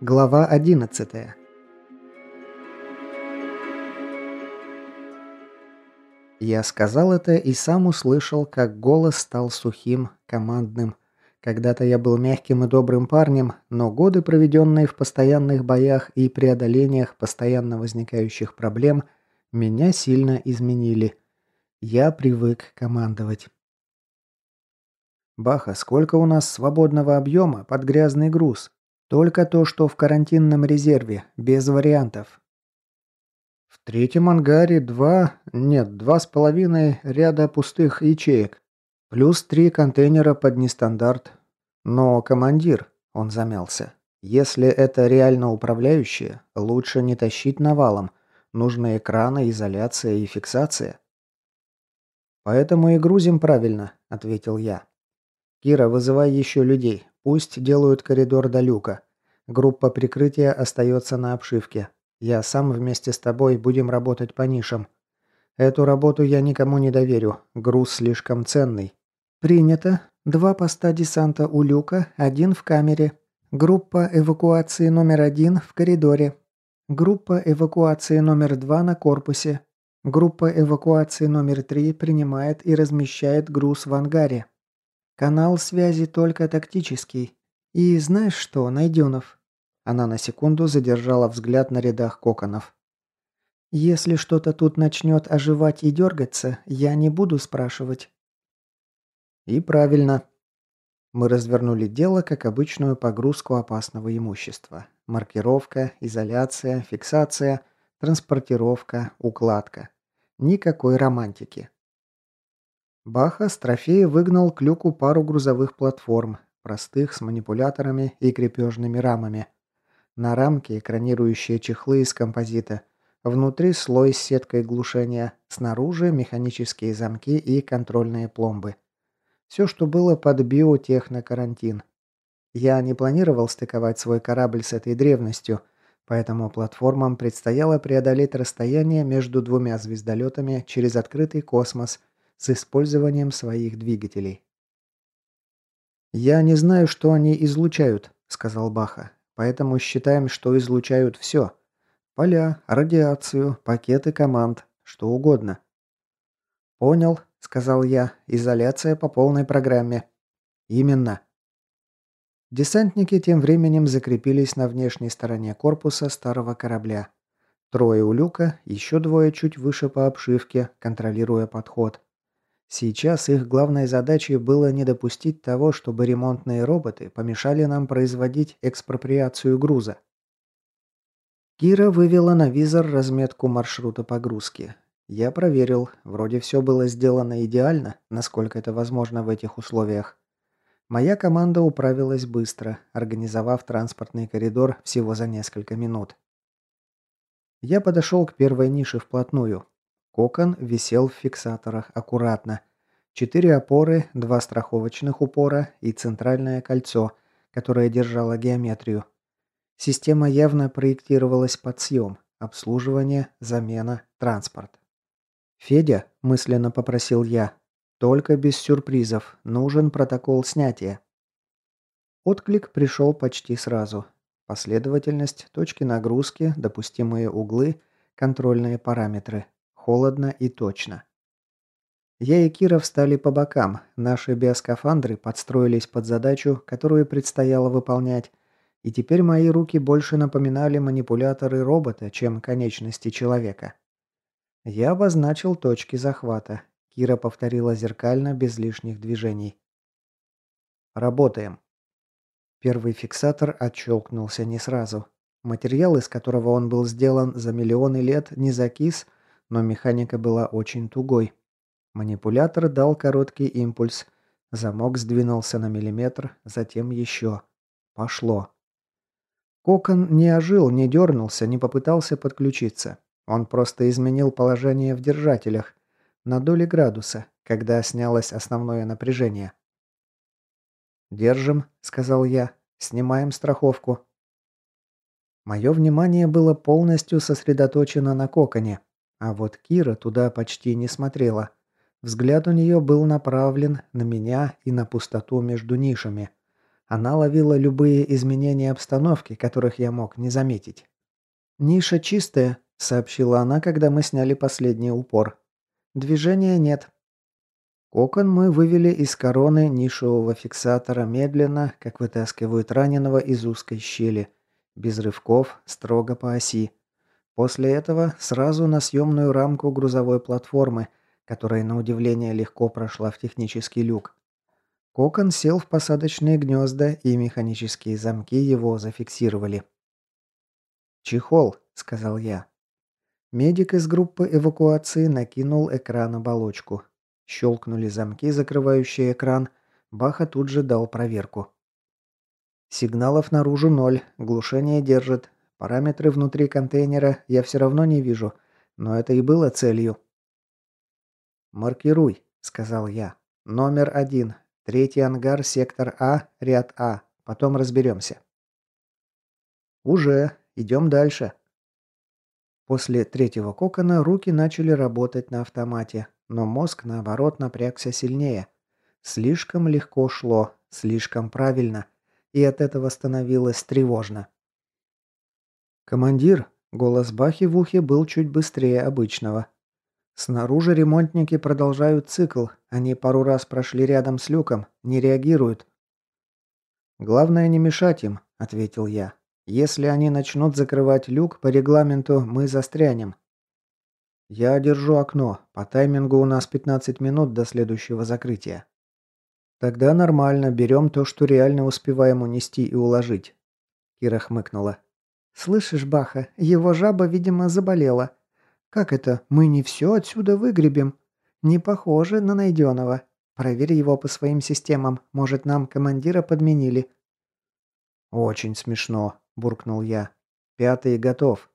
Глава 11. Я сказал это и сам услышал, как голос стал сухим, командным. Когда-то я был мягким и добрым парнем, но годы, проведенные в постоянных боях и преодолениях постоянно возникающих проблем, меня сильно изменили. Я привык командовать. «Баха, сколько у нас свободного объема под грязный груз?» Только то, что в карантинном резерве, без вариантов. В третьем ангаре два, нет, два с половиной ряда пустых ячеек. Плюс три контейнера под нестандарт. Но, командир, он замялся. Если это реально управляющие, лучше не тащить навалом. Нужны экраны, изоляция и фиксация. «Поэтому и грузим правильно», — ответил я. «Кира, вызывай еще людей. Пусть делают коридор до люка. Группа прикрытия остается на обшивке. Я сам вместе с тобой будем работать по нишам. Эту работу я никому не доверю. Груз слишком ценный. Принято. Два поста десанта у люка, один в камере. Группа эвакуации номер один в коридоре. Группа эвакуации номер два на корпусе. Группа эвакуации номер три принимает и размещает груз в ангаре. Канал связи только тактический. И знаешь что, Найденов?» Она на секунду задержала взгляд на рядах коконов. «Если что-то тут начнет оживать и дергаться, я не буду спрашивать». «И правильно». Мы развернули дело как обычную погрузку опасного имущества. Маркировка, изоляция, фиксация, транспортировка, укладка. Никакой романтики. Баха с трофея выгнал к люку пару грузовых платформ, простых, с манипуляторами и крепежными рамами. На рамке экранирующие чехлы из композита. Внутри слой с сеткой глушения, снаружи механические замки и контрольные пломбы. Все, что было под биотехнокарантин. Я не планировал стыковать свой корабль с этой древностью, поэтому платформам предстояло преодолеть расстояние между двумя звездолетами через открытый космос – с использованием своих двигателей. «Я не знаю, что они излучают», — сказал Баха. «Поэтому считаем, что излучают все. Поля, радиацию, пакеты команд, что угодно». «Понял», — сказал я. «Изоляция по полной программе». «Именно». Десантники тем временем закрепились на внешней стороне корпуса старого корабля. Трое у люка, еще двое чуть выше по обшивке, контролируя подход. Сейчас их главной задачей было не допустить того, чтобы ремонтные роботы помешали нам производить экспроприацию груза. Кира вывела на визор разметку маршрута погрузки. Я проверил, вроде все было сделано идеально, насколько это возможно в этих условиях. Моя команда управилась быстро, организовав транспортный коридор всего за несколько минут. Я подошел к первой нише вплотную, Кокон висел в фиксаторах аккуратно. Четыре опоры, два страховочных упора и центральное кольцо, которое держало геометрию. Система явно проектировалась под съем, обслуживание, замена, транспорт. «Федя», – мысленно попросил я, – «только без сюрпризов, нужен протокол снятия». Отклик пришел почти сразу. Последовательность, точки нагрузки, допустимые углы, контрольные параметры. Холодно и точно. Я и Кира встали по бокам, наши биоскафандры подстроились под задачу, которую предстояло выполнять, и теперь мои руки больше напоминали манипуляторы робота, чем конечности человека. Я обозначил точки захвата. Кира повторила зеркально, без лишних движений. «Работаем». Первый фиксатор отщелкнулся не сразу. Материал, из которого он был сделан за миллионы лет, не закис, но механика была очень тугой. Манипулятор дал короткий импульс. Замок сдвинулся на миллиметр, затем еще. Пошло. Кокон не ожил, не дернулся, не попытался подключиться. Он просто изменил положение в держателях на доли градуса, когда снялось основное напряжение. «Держим», — сказал я. «Снимаем страховку». Мое внимание было полностью сосредоточено на коконе. А вот Кира туда почти не смотрела. Взгляд у нее был направлен на меня и на пустоту между нишами. Она ловила любые изменения обстановки, которых я мог не заметить. «Ниша чистая», — сообщила она, когда мы сняли последний упор. «Движения нет». Кокон мы вывели из короны нишевого фиксатора медленно, как вытаскивают раненого из узкой щели. Без рывков, строго по оси. После этого сразу на съемную рамку грузовой платформы, которая на удивление легко прошла в технический люк. Кокон сел в посадочные гнезда, и механические замки его зафиксировали. «Чехол», — сказал я. Медик из группы эвакуации накинул экран-оболочку. Щелкнули замки, закрывающие экран. Баха тут же дал проверку. Сигналов наружу ноль, глушение держит. Параметры внутри контейнера я все равно не вижу, но это и было целью. «Маркируй», — сказал я. «Номер один. Третий ангар, сектор А, ряд А. Потом разберемся». «Уже. Идем дальше». После третьего кокона руки начали работать на автомате, но мозг, наоборот, напрягся сильнее. Слишком легко шло, слишком правильно, и от этого становилось тревожно. «Командир!» – голос Бахи в ухе был чуть быстрее обычного. «Снаружи ремонтники продолжают цикл. Они пару раз прошли рядом с люком, не реагируют». «Главное не мешать им», – ответил я. «Если они начнут закрывать люк, по регламенту мы застрянем. «Я держу окно. По таймингу у нас 15 минут до следующего закрытия». «Тогда нормально. Берем то, что реально успеваем унести и уложить». Кира хмыкнула. «Слышишь, Баха, его жаба, видимо, заболела. Как это? Мы не все отсюда выгребем? Не похоже на найденного. Проверь его по своим системам. Может, нам командира подменили». «Очень смешно», – буркнул я. «Пятый готов».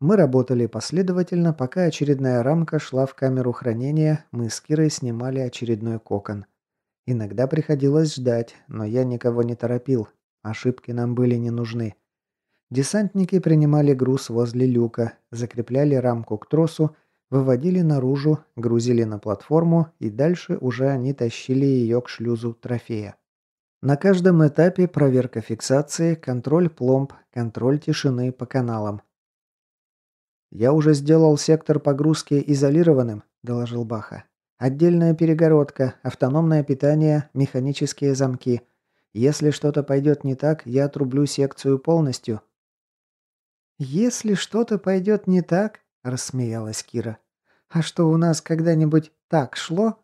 Мы работали последовательно, пока очередная рамка шла в камеру хранения, мы с Кирой снимали очередной кокон. Иногда приходилось ждать, но я никого не торопил. Ошибки нам были не нужны. Десантники принимали груз возле люка, закрепляли рамку к тросу, выводили наружу, грузили на платформу и дальше уже они тащили ее к шлюзу трофея. На каждом этапе проверка фиксации, контроль пломб, контроль тишины по каналам. «Я уже сделал сектор погрузки изолированным», – доложил Баха. «Отдельная перегородка, автономное питание, механические замки. Если что-то пойдет не так, я отрублю секцию полностью». «Если что-то пойдет не так», – рассмеялась Кира. «А что, у нас когда-нибудь так шло?»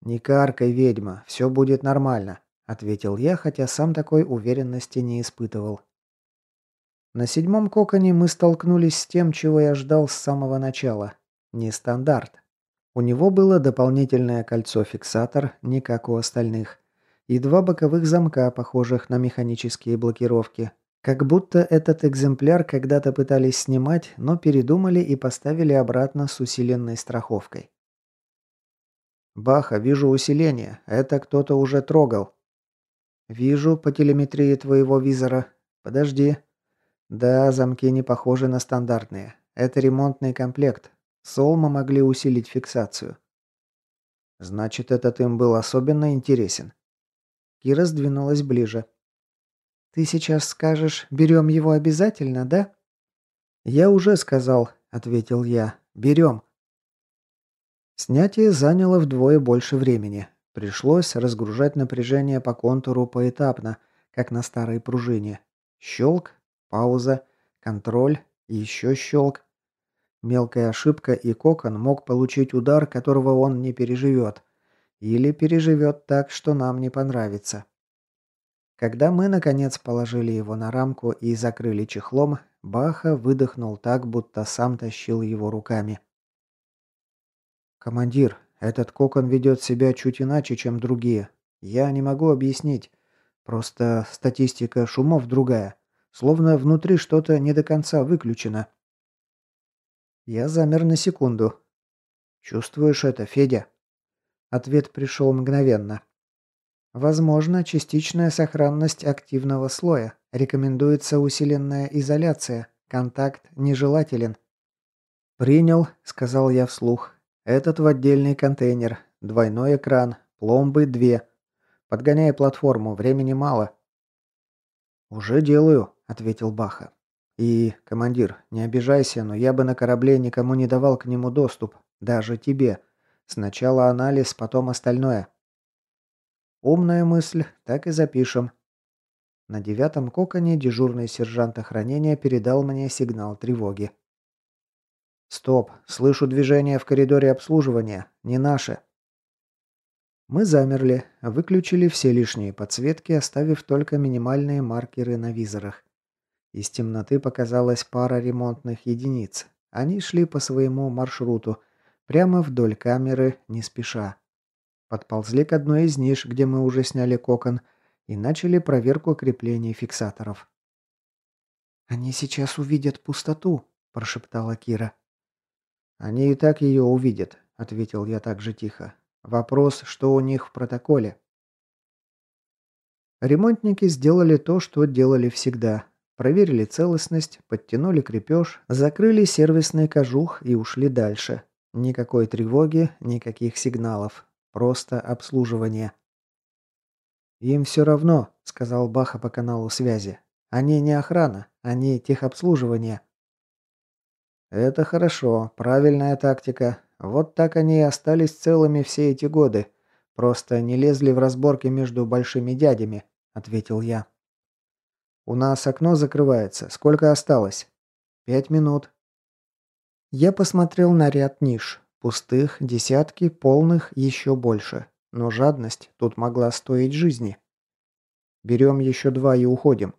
«Не каркай, ведьма, все будет нормально», – ответил я, хотя сам такой уверенности не испытывал. На седьмом коконе мы столкнулись с тем, чего я ждал с самого начала. Нестандарт. У него было дополнительное кольцо-фиксатор, не как у остальных, и два боковых замка, похожих на механические блокировки. Как будто этот экземпляр когда-то пытались снимать, но передумали и поставили обратно с усиленной страховкой. «Баха, вижу усиление. Это кто-то уже трогал». «Вижу по телеметрии твоего визора. Подожди, да, замки не похожи на стандартные. Это ремонтный комплект. Солма могли усилить фиксацию. Значит, этот им был особенно интересен. Кира сдвинулась ближе. «Ты сейчас скажешь, берем его обязательно, да?» «Я уже сказал», — ответил я. «Берем». Снятие заняло вдвое больше времени. Пришлось разгружать напряжение по контуру поэтапно, как на старой пружине. Щелк, Пауза, контроль, еще щелк. Мелкая ошибка, и кокон мог получить удар, которого он не переживет. Или переживет так, что нам не понравится. Когда мы, наконец, положили его на рамку и закрыли чехлом, Баха выдохнул так, будто сам тащил его руками. «Командир, этот кокон ведет себя чуть иначе, чем другие. Я не могу объяснить. Просто статистика шумов другая. Словно внутри что-то не до конца выключено. Я замер на секунду. «Чувствуешь это, Федя?» Ответ пришел мгновенно. Возможно, частичная сохранность активного слоя. Рекомендуется усиленная изоляция. Контакт нежелателен. «Принял», — сказал я вслух. «Этот в отдельный контейнер. Двойной экран. Пломбы две. Подгоняй платформу, времени мало». «Уже делаю», — ответил Баха. «И, командир, не обижайся, но я бы на корабле никому не давал к нему доступ. Даже тебе. Сначала анализ, потом остальное». «Умная мысль, так и запишем». На девятом коконе дежурный сержант охранения передал мне сигнал тревоги. «Стоп! Слышу движение в коридоре обслуживания. Не наше!» Мы замерли, выключили все лишние подсветки, оставив только минимальные маркеры на визорах. Из темноты показалась пара ремонтных единиц. Они шли по своему маршруту, прямо вдоль камеры, не спеша. Подползли к одной из ниш, где мы уже сняли кокон, и начали проверку креплений фиксаторов. «Они сейчас увидят пустоту», – прошептала Кира. «Они и так ее увидят», – ответил я также тихо. Вопрос, что у них в протоколе. Ремонтники сделали то, что делали всегда. Проверили целостность, подтянули крепеж, закрыли сервисный кожух и ушли дальше. Никакой тревоги, никаких сигналов. Просто обслуживание. «Им все равно», — сказал Баха по каналу связи. «Они не охрана, они техобслуживание». «Это хорошо, правильная тактика. Вот так они и остались целыми все эти годы. Просто не лезли в разборки между большими дядями», — ответил я. «У нас окно закрывается. Сколько осталось?» «Пять минут». Я посмотрел на ряд ниш. Пустых, десятки, полных еще больше. Но жадность тут могла стоить жизни. «Берем еще два и уходим».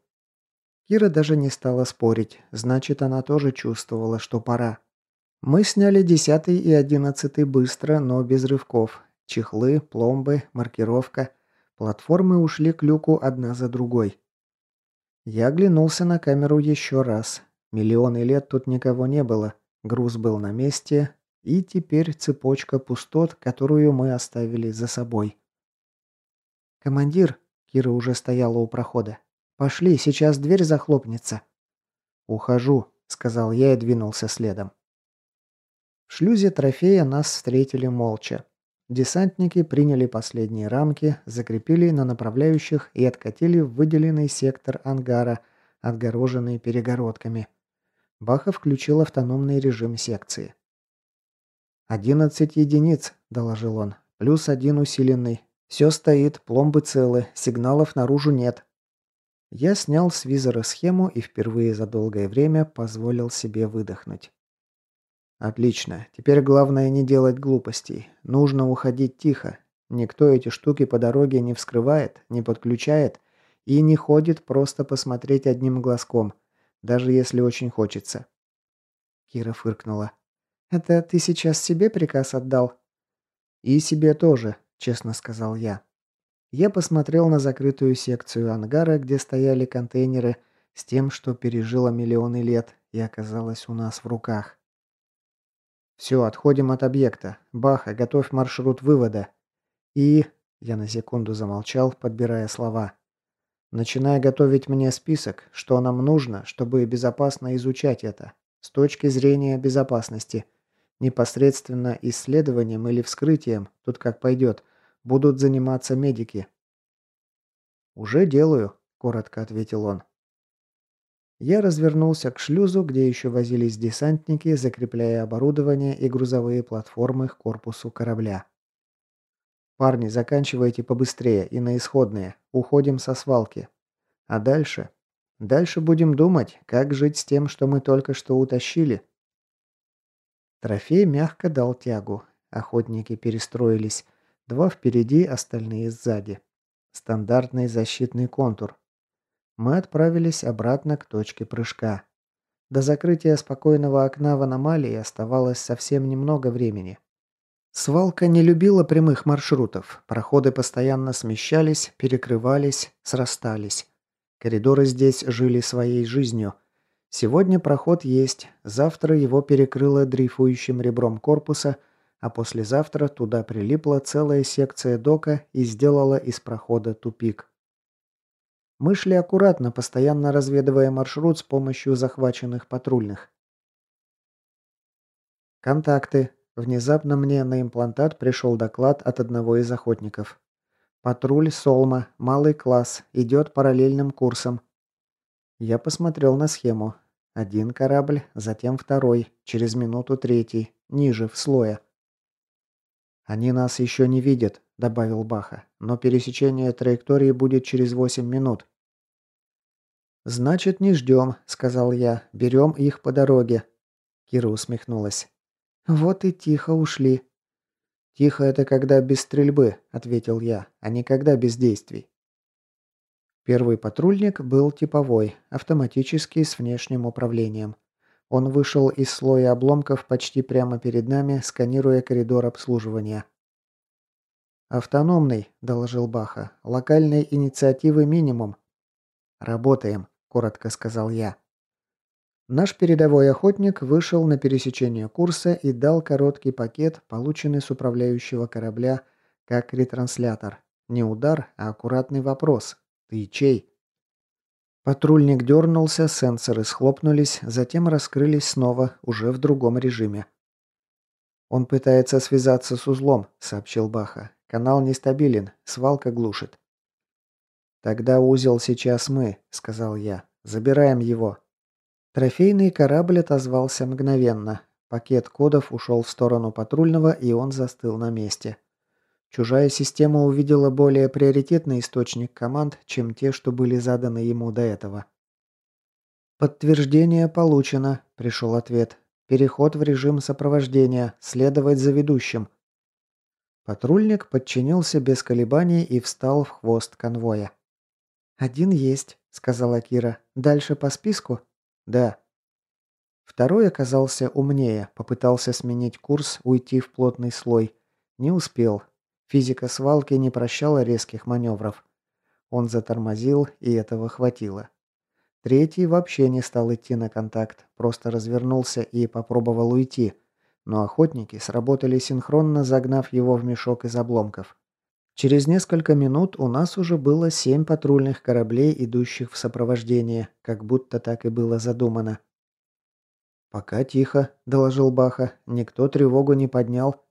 Кира даже не стала спорить. Значит, она тоже чувствовала, что пора. Мы сняли десятый и одиннадцатый быстро, но без рывков. Чехлы, пломбы, маркировка. Платформы ушли к люку одна за другой. Я оглянулся на камеру еще раз. Миллионы лет тут никого не было. Груз был на месте. И теперь цепочка пустот, которую мы оставили за собой. «Командир», — Кира уже стояла у прохода, — «пошли, сейчас дверь захлопнется». «Ухожу», — сказал я и двинулся следом. В шлюзе трофея нас встретили молча. Десантники приняли последние рамки, закрепили на направляющих и откатили в выделенный сектор ангара, отгороженный перегородками. Баха включил автономный режим секции. «Одиннадцать единиц», – доложил он. «Плюс один усиленный. Все стоит, пломбы целы, сигналов наружу нет». Я снял с визора схему и впервые за долгое время позволил себе выдохнуть. Отлично. Теперь главное не делать глупостей. Нужно уходить тихо. Никто эти штуки по дороге не вскрывает, не подключает и не ходит просто посмотреть одним глазком, даже если очень хочется. Кира фыркнула. «Это ты сейчас себе приказ отдал?» «И себе тоже», — честно сказал я. Я посмотрел на закрытую секцию ангара, где стояли контейнеры с тем, что пережило миллионы лет и оказалось у нас в руках. «Все, отходим от объекта. Баха, готовь маршрут вывода. И...» Я на секунду замолчал, подбирая слова. «Начинай готовить мне список, что нам нужно, чтобы безопасно изучать это. С точки зрения безопасности. Непосредственно исследованием или вскрытием, тут как пойдет, будут заниматься медики». «Уже делаю», — коротко ответил он. Я развернулся к шлюзу, где еще возились десантники, закрепляя оборудование и грузовые платформы к корпусу корабля. «Парни, заканчивайте побыстрее и на исходные. Уходим со свалки. А дальше? Дальше будем думать, как жить с тем, что мы только что утащили». Трофей мягко дал тягу. Охотники перестроились. Два впереди, остальные сзади. Стандартный защитный контур мы отправились обратно к точке прыжка. До закрытия спокойного окна в аномалии оставалось совсем немного времени. Свалка не любила прямых маршрутов. Проходы постоянно смещались, перекрывались, срастались. Коридоры здесь жили своей жизнью. Сегодня проход есть, завтра его перекрыло дрейфующим ребром корпуса, а послезавтра туда прилипла целая секция дока и сделала из прохода тупик. Мы шли аккуратно, постоянно разведывая маршрут с помощью захваченных патрульных. Контакты. Внезапно мне на имплантат пришел доклад от одного из охотников. Патруль Солма, малый класс, идет параллельным курсом. Я посмотрел на схему. Один корабль, затем второй, через минуту третий, ниже, в слое. «Они нас еще не видят», — добавил Баха, «но пересечение траектории будет через восемь минут». «Значит, не ждем», — сказал я. «Берем их по дороге». Кира усмехнулась. «Вот и тихо ушли». «Тихо – это когда без стрельбы», – ответил я, – «а не когда без действий». Первый патрульник был типовой, автоматический, с внешним управлением. Он вышел из слоя обломков почти прямо перед нами, сканируя коридор обслуживания. «Автономный», – доложил Баха. «Локальной инициативы минимум». «Работаем», – коротко сказал я. Наш передовой охотник вышел на пересечение курса и дал короткий пакет, полученный с управляющего корабля, как ретранслятор. Не удар, а аккуратный вопрос. «Ты чей?» Патрульник дернулся, сенсоры схлопнулись, затем раскрылись снова, уже в другом режиме. «Он пытается связаться с узлом», — сообщил Баха. «Канал нестабилен, свалка глушит». «Тогда узел сейчас мы», — сказал я. «Забираем его». Трофейный корабль отозвался мгновенно. Пакет кодов ушел в сторону патрульного, и он застыл на месте. Чужая система увидела более приоритетный источник команд, чем те, что были заданы ему до этого. «Подтверждение получено», – пришел ответ. «Переход в режим сопровождения. Следовать за ведущим». Патрульник подчинился без колебаний и встал в хвост конвоя. «Один есть», – сказала Кира. «Дальше по списку?» «Да». Второй оказался умнее, попытался сменить курс, уйти в плотный слой. Не успел. Физика свалки не прощала резких маневров. Он затормозил, и этого хватило. Третий вообще не стал идти на контакт, просто развернулся и попробовал уйти. Но охотники сработали синхронно, загнав его в мешок из обломков. Через несколько минут у нас уже было семь патрульных кораблей, идущих в сопровождение, как будто так и было задумано. «Пока тихо», – доложил Баха. «Никто тревогу не поднял».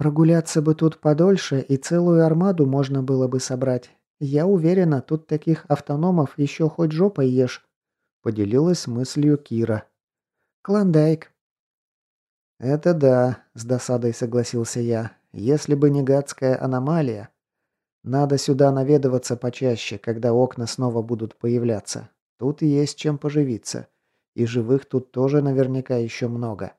«Прогуляться бы тут подольше, и целую армаду можно было бы собрать. Я уверена, тут таких автономов еще хоть жопой ешь», – поделилась мыслью Кира. «Клондайк». «Это да», – с досадой согласился я. Если бы не гадская аномалия. Надо сюда наведываться почаще, когда окна снова будут появляться. Тут есть чем поживиться. И живых тут тоже наверняка еще много.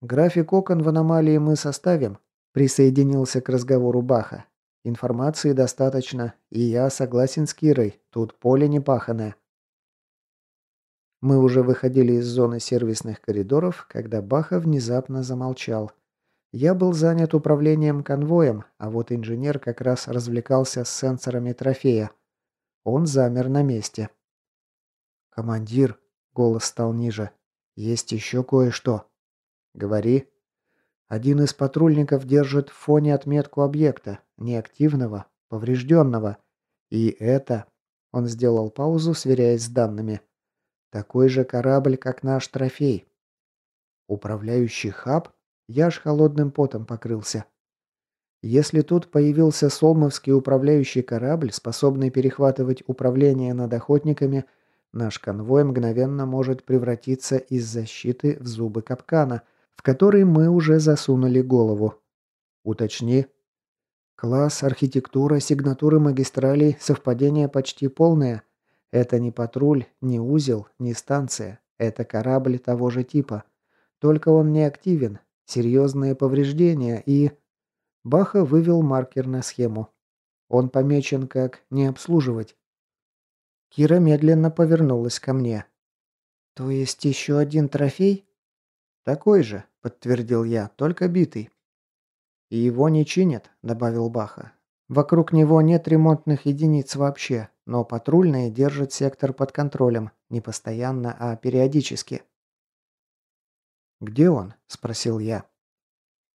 График окон в аномалии мы составим, присоединился к разговору Баха. Информации достаточно, и я согласен с Кирой, тут поле не паханое. Мы уже выходили из зоны сервисных коридоров, когда Баха внезапно замолчал – я был занят управлением конвоем, а вот инженер как раз развлекался с сенсорами трофея. Он замер на месте. «Командир», — голос стал ниже, — «есть еще кое-что». «Говори». Один из патрульников держит в фоне отметку объекта, неактивного, поврежденного. И это... Он сделал паузу, сверяясь с данными. Такой же корабль, как наш трофей. Управляющий хаб? Я аж холодным потом покрылся. Если тут появился Солмовский управляющий корабль, способный перехватывать управление над охотниками, наш конвой мгновенно может превратиться из защиты в зубы капкана, в который мы уже засунули голову. Уточни. Класс, архитектура, сигнатуры магистралей, совпадение почти полное. Это не патруль, не узел, не станция. Это корабль того же типа. Только он не активен, серьезные повреждения и... Баха вывел маркер на схему. Он помечен как «не обслуживать». Кира медленно повернулась ко мне. «То есть еще один трофей?» «Такой же», — подтвердил я, — «только битый». «И его не чинят», — добавил Баха. «Вокруг него нет ремонтных единиц вообще, но патрульные держат сектор под контролем, не постоянно, а периодически». «Где он?» – спросил я.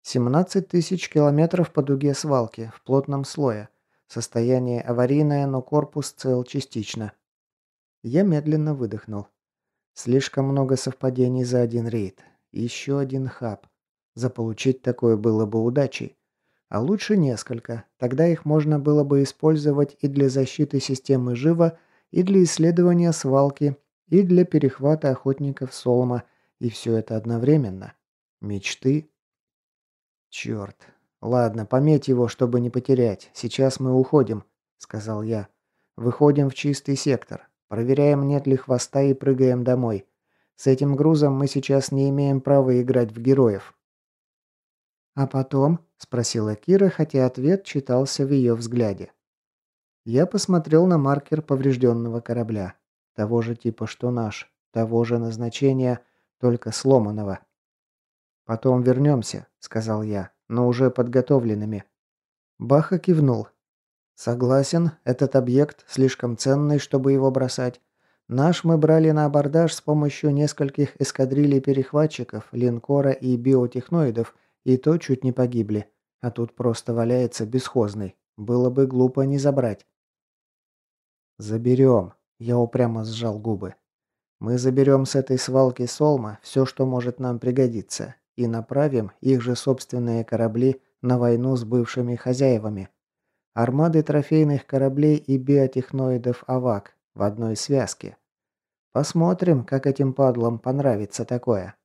«17 тысяч километров по дуге свалки, в плотном слое. Состояние аварийное, но корпус цел частично». Я медленно выдохнул. Слишком много совпадений за один рейд. Еще один хаб. Заполучить такое было бы удачей. А лучше несколько. Тогда их можно было бы использовать и для защиты системы жива, и для исследования свалки, и для перехвата охотников Солома, и все это одновременно. Мечты? Черт. Ладно, пометь его, чтобы не потерять. Сейчас мы уходим, сказал я. Выходим в чистый сектор. Проверяем, нет ли хвоста и прыгаем домой. С этим грузом мы сейчас не имеем права играть в героев. А потом, спросила Кира, хотя ответ читался в ее взгляде. Я посмотрел на маркер поврежденного корабля. Того же типа, что наш. Того же назначения, только сломанного. «Потом вернемся», — сказал я, — «но уже подготовленными». Баха кивнул. «Согласен, этот объект слишком ценный, чтобы его бросать. Наш мы брали на абордаж с помощью нескольких эскадрилей перехватчиков, линкора и биотехноидов, и то чуть не погибли. А тут просто валяется бесхозный. Было бы глупо не забрать». «Заберем», я упрямо сжал губы. Мы заберем с этой свалки Солма все, что может нам пригодиться, и направим их же собственные корабли на войну с бывшими хозяевами. Армады трофейных кораблей и биотехноидов АВАК в одной связке. Посмотрим, как этим падлам понравится такое.